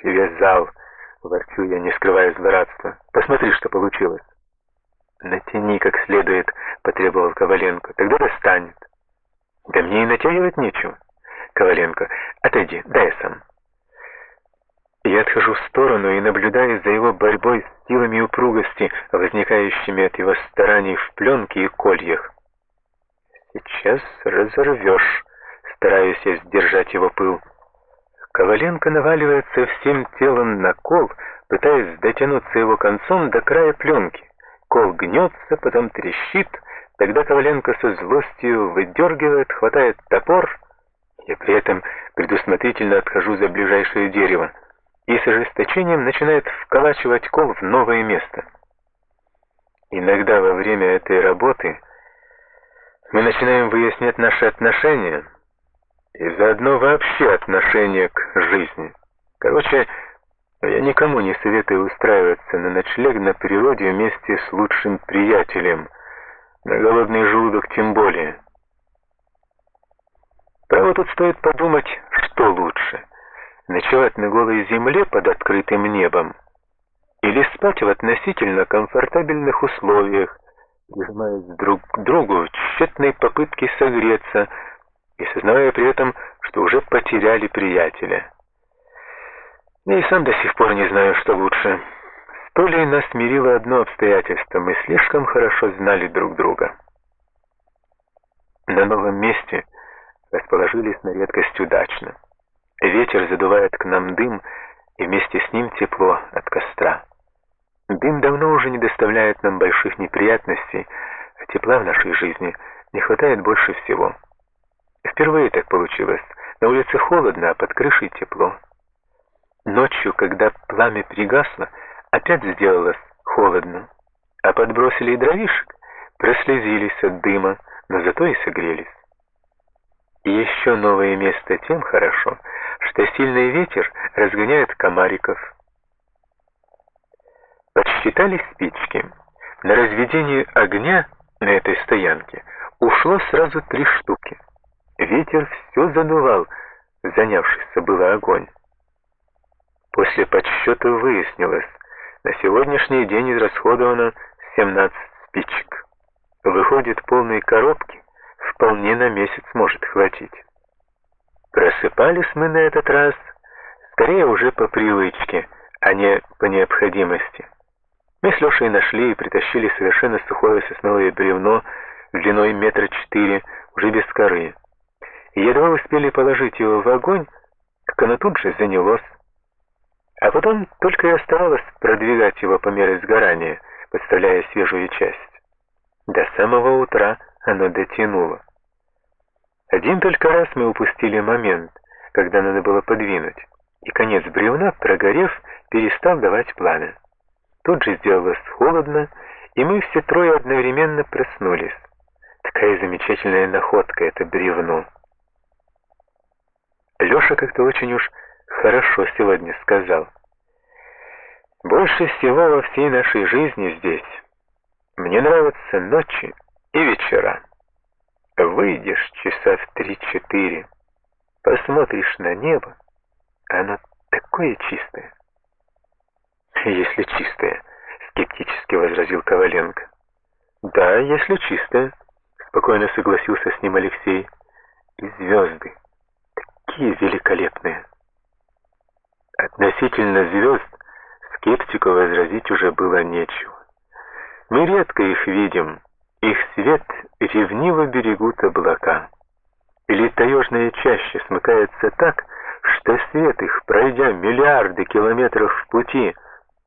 Привязал, ворчу я, не скрывая злорадства. Посмотри, что получилось. Натяни как следует, потребовал Коваленко. Тогда достанет. Да мне и натягивать нечего. Коваленко, отойди, дай сам. Я отхожу в сторону и наблюдаю за его борьбой с силами упругости, возникающими от его стараний в пленке и кольях. Сейчас разорвешь, стараюсь я сдержать его пыл. Коваленко наваливается всем телом на кол, пытаясь дотянуться его концом до края пленки. Кол гнется, потом трещит, тогда Коваленко со злостью выдергивает, хватает топор, я при этом предусмотрительно отхожу за ближайшее дерево и с ожесточением начинает вколачивать кол в новое место. Иногда во время этой работы мы начинаем выяснять наши отношения и заодно вообще отношение к жизни. Короче, я никому не советую устраиваться на ночлег на природе вместе с лучшим приятелем, на голодный желудок тем более. Право тут стоит подумать, что лучше — ночевать на голой земле под открытым небом или спать в относительно комфортабельных условиях, прижимаясь друг к другу в тщетной попытке согреться и сознавая при этом, что уже потеряли приятеля. Я и сам до сих пор не знаю, что лучше. С Толей нас смирило одно обстоятельство, мы слишком хорошо знали друг друга. На новом месте расположились на редкость удачно. Ветер задувает к нам дым, и вместе с ним тепло от костра. Дым давно уже не доставляет нам больших неприятностей, а тепла в нашей жизни не хватает больше всего. Впервые так получилось. На улице холодно, а под крышей тепло. Ночью, когда пламя пригасло, опять сделалось холодно, а подбросили дровишек, прослезились от дыма, но зато и согрелись. И еще новое место тем хорошо, что сильный ветер разгоняет комариков. Подсчитали спички. На разведение огня на этой стоянке ушло сразу три штуки. Ветер все задувал, занявшийся было огонь. После подсчета выяснилось, на сегодняшний день израсходовано 17 спичек. Выходит, полные коробки вполне на месяц может хватить. Просыпались мы на этот раз скорее уже по привычке, а не по необходимости. Мы с Лешей нашли и притащили совершенно сухое сосновое бревно длиной метра четыре, уже без коры. Едва успели положить его в огонь, как оно тут же занялось. А потом только и оставалось продвигать его по мере сгорания, подставляя свежую часть. До самого утра оно дотянуло. Один только раз мы упустили момент, когда надо было подвинуть, и конец бревна, прогорев, перестал давать пламя. Тут же сделалось холодно, и мы все трое одновременно проснулись. Такая замечательная находка это бревно. Леша как-то очень уж хорошо сегодня сказал. Больше всего во всей нашей жизни здесь мне нравятся ночи и вечера. Выйдешь часа в три-четыре, посмотришь на небо, оно такое чистое. Если чистое, скептически возразил Коваленко. Да, если чистое, спокойно согласился с ним Алексей. И звезды, такие великолепные. Относительно звезд скептику возразить уже было нечего. Мы редко их видим, их свет ревниво берегут облака. Или таежная чаще смыкается так, что свет их, пройдя миллиарды километров в пути,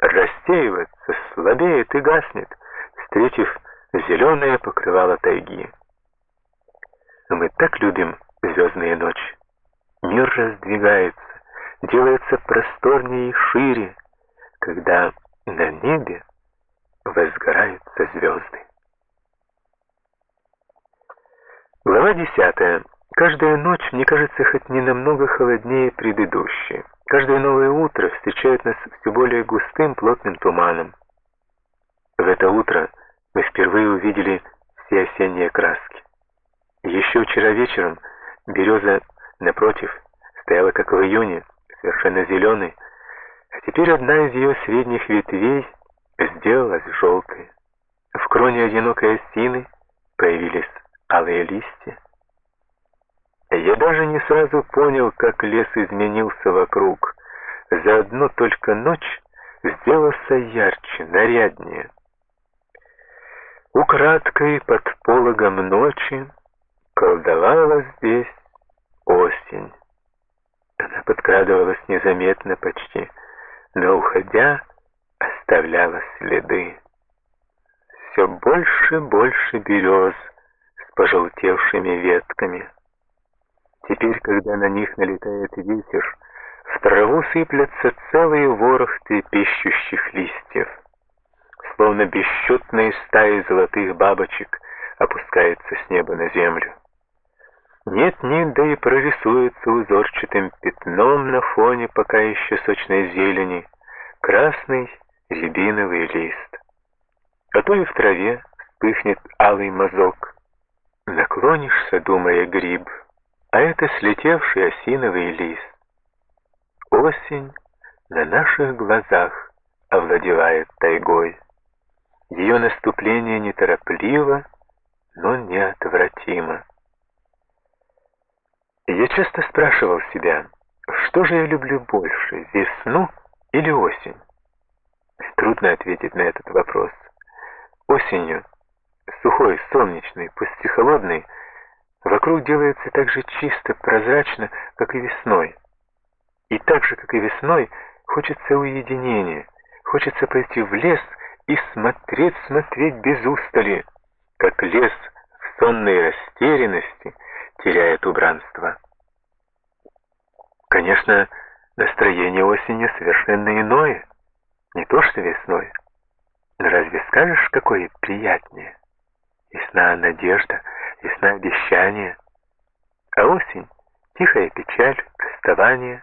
рассеивается, слабеет и гаснет, встретив зеленое покрывало тайги. Мы так любим звездные ночи. Мир раздвигается, делается просторнее и шире, когда на небе возгораются звезды. Глава 10. Каждая ночь мне кажется хоть не намного холоднее предыдущей. Каждое новое утро встречает нас все более густым плотным туманом. В это утро мы впервые увидели все осенние краски. Еще вчера вечером береза напротив стояла как в июне, совершенно зеленой, Теперь одна из ее средних ветвей сделалась желтой. В кроне одинокой осины появились алые листья. Я даже не сразу понял, как лес изменился вокруг. За одну только ночь сделался ярче, наряднее. Украдкой под пологом ночи колдовала здесь осень. Она подкрадывалась незаметно почти, но, уходя, оставляла следы. Все больше и больше берез с пожелтевшими ветками. Теперь, когда на них налетает ветер, в траву сыплятся целые ворохты пищущих листьев. Словно бесчетные стаи золотых бабочек опускаются с неба на землю. Нет-нет, да и прорисуется узорчатым пятном на фоне пока еще сочной зелени красный рябиновый лист. А то и в траве вспыхнет алый мазок. Наклонишься, думая гриб, а это слетевший осиновый лист. Осень на наших глазах овладевает тайгой. Ее наступление неторопливо, но неотвратимо. Я часто спрашивал себя, что же я люблю больше, весну или осень? Трудно ответить на этот вопрос. Осенью, сухой, солнечный, пусть и холодный, вокруг делается так же чисто, прозрачно, как и весной. И так же, как и весной, хочется уединения, хочется пойти в лес и смотреть, смотреть без устали, как лес в сонной растерянности — теряет убранство. Конечно, настроение осени совершенно иное, не то что весной. Но разве скажешь, какое приятнее? Весна — надежда, весна — обещание. А осень — тихая печаль, расставание.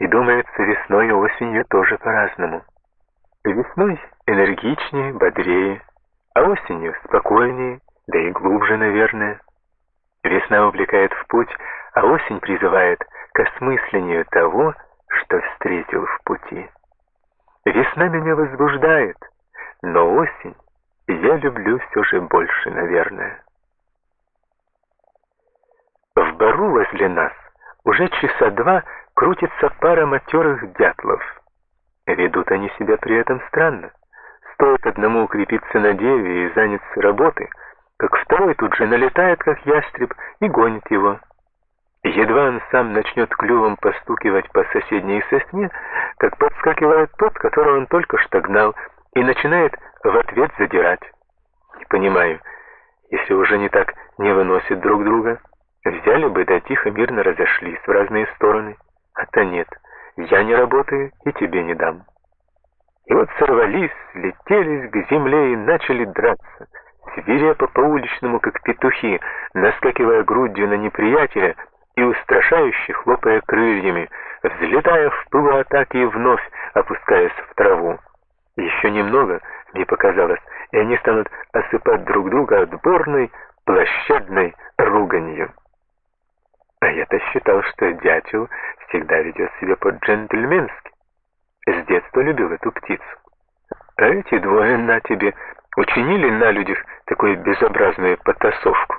И думается, весной и осенью тоже по-разному. Весной энергичнее, бодрее, а осенью спокойнее, да и глубже, наверное. Весна увлекает в путь, а осень призывает к осмыслению того, что встретил в пути. Весна меня возбуждает, но осень я люблю все же больше, наверное. В бару возле нас уже часа два крутится пара матерых дятлов. Ведут они себя при этом странно. Стоит одному укрепиться на деве и заняться работой, как второй тут же налетает, как ястреб, и гонит его. Едва он сам начнет клювом постукивать по соседней сосне, как подскакивает тот, которого он только что гнал, и начинает в ответ задирать. Не понимаю, если уже не так не выносят друг друга, взяли бы да тихо мирно разошлись в разные стороны. А то нет, я не работаю и тебе не дам. И вот сорвались, летелись к земле и начали драться — свирепо по-уличному, как петухи, наскакивая грудью на неприятеля и устрашающе хлопая крыльями, взлетая в пылу атаки и вновь опускаясь в траву. Еще немного, мне показалось, и они станут осыпать друг друга отборной, площадной руганью. А я-то считал, что дятел всегда ведет себя по-джентльменски. С детства любил эту птицу. А эти двое на тебе учинили на людях такую безобразную потасовку.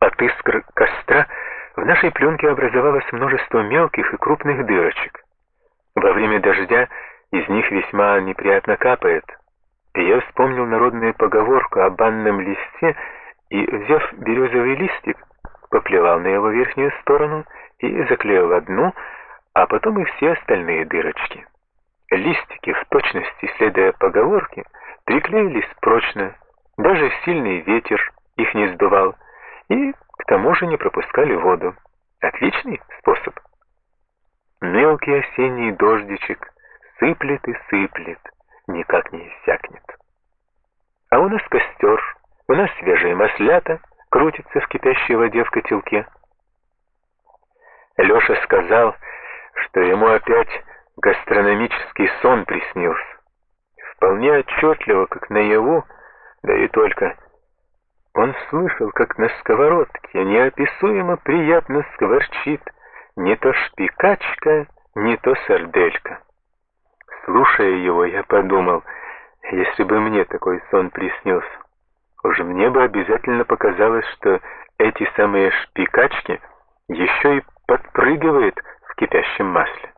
От искр костра в нашей пленке образовалось множество мелких и крупных дырочек. Во время дождя из них весьма неприятно капает. И я вспомнил народную поговорку о банном листе и, взяв березовый листик, поплевал на его верхнюю сторону и заклеил одну, а потом и все остальные дырочки. Листики, в точности следуя поговорке, приклеились прочно, даже сильный ветер их не сдувал, и к тому же не пропускали воду. Отличный способ. Мелкий осенний дождичек сыплет и сыплет, никак не иссякнет. А у нас костер, у нас свежие маслята крутятся в кипящей воде в котелке. Леша сказал, что ему опять гастрономический сон приснился. Вполне отчетливо, как наяву, да и только. Он слышал, как на сковородке неописуемо приятно скворчит не то шпикачка, не то сарделька. Слушая его, я подумал, если бы мне такой сон приснился, уже мне бы обязательно показалось, что эти самые шпикачки еще и подпрыгивают в кипящем масле.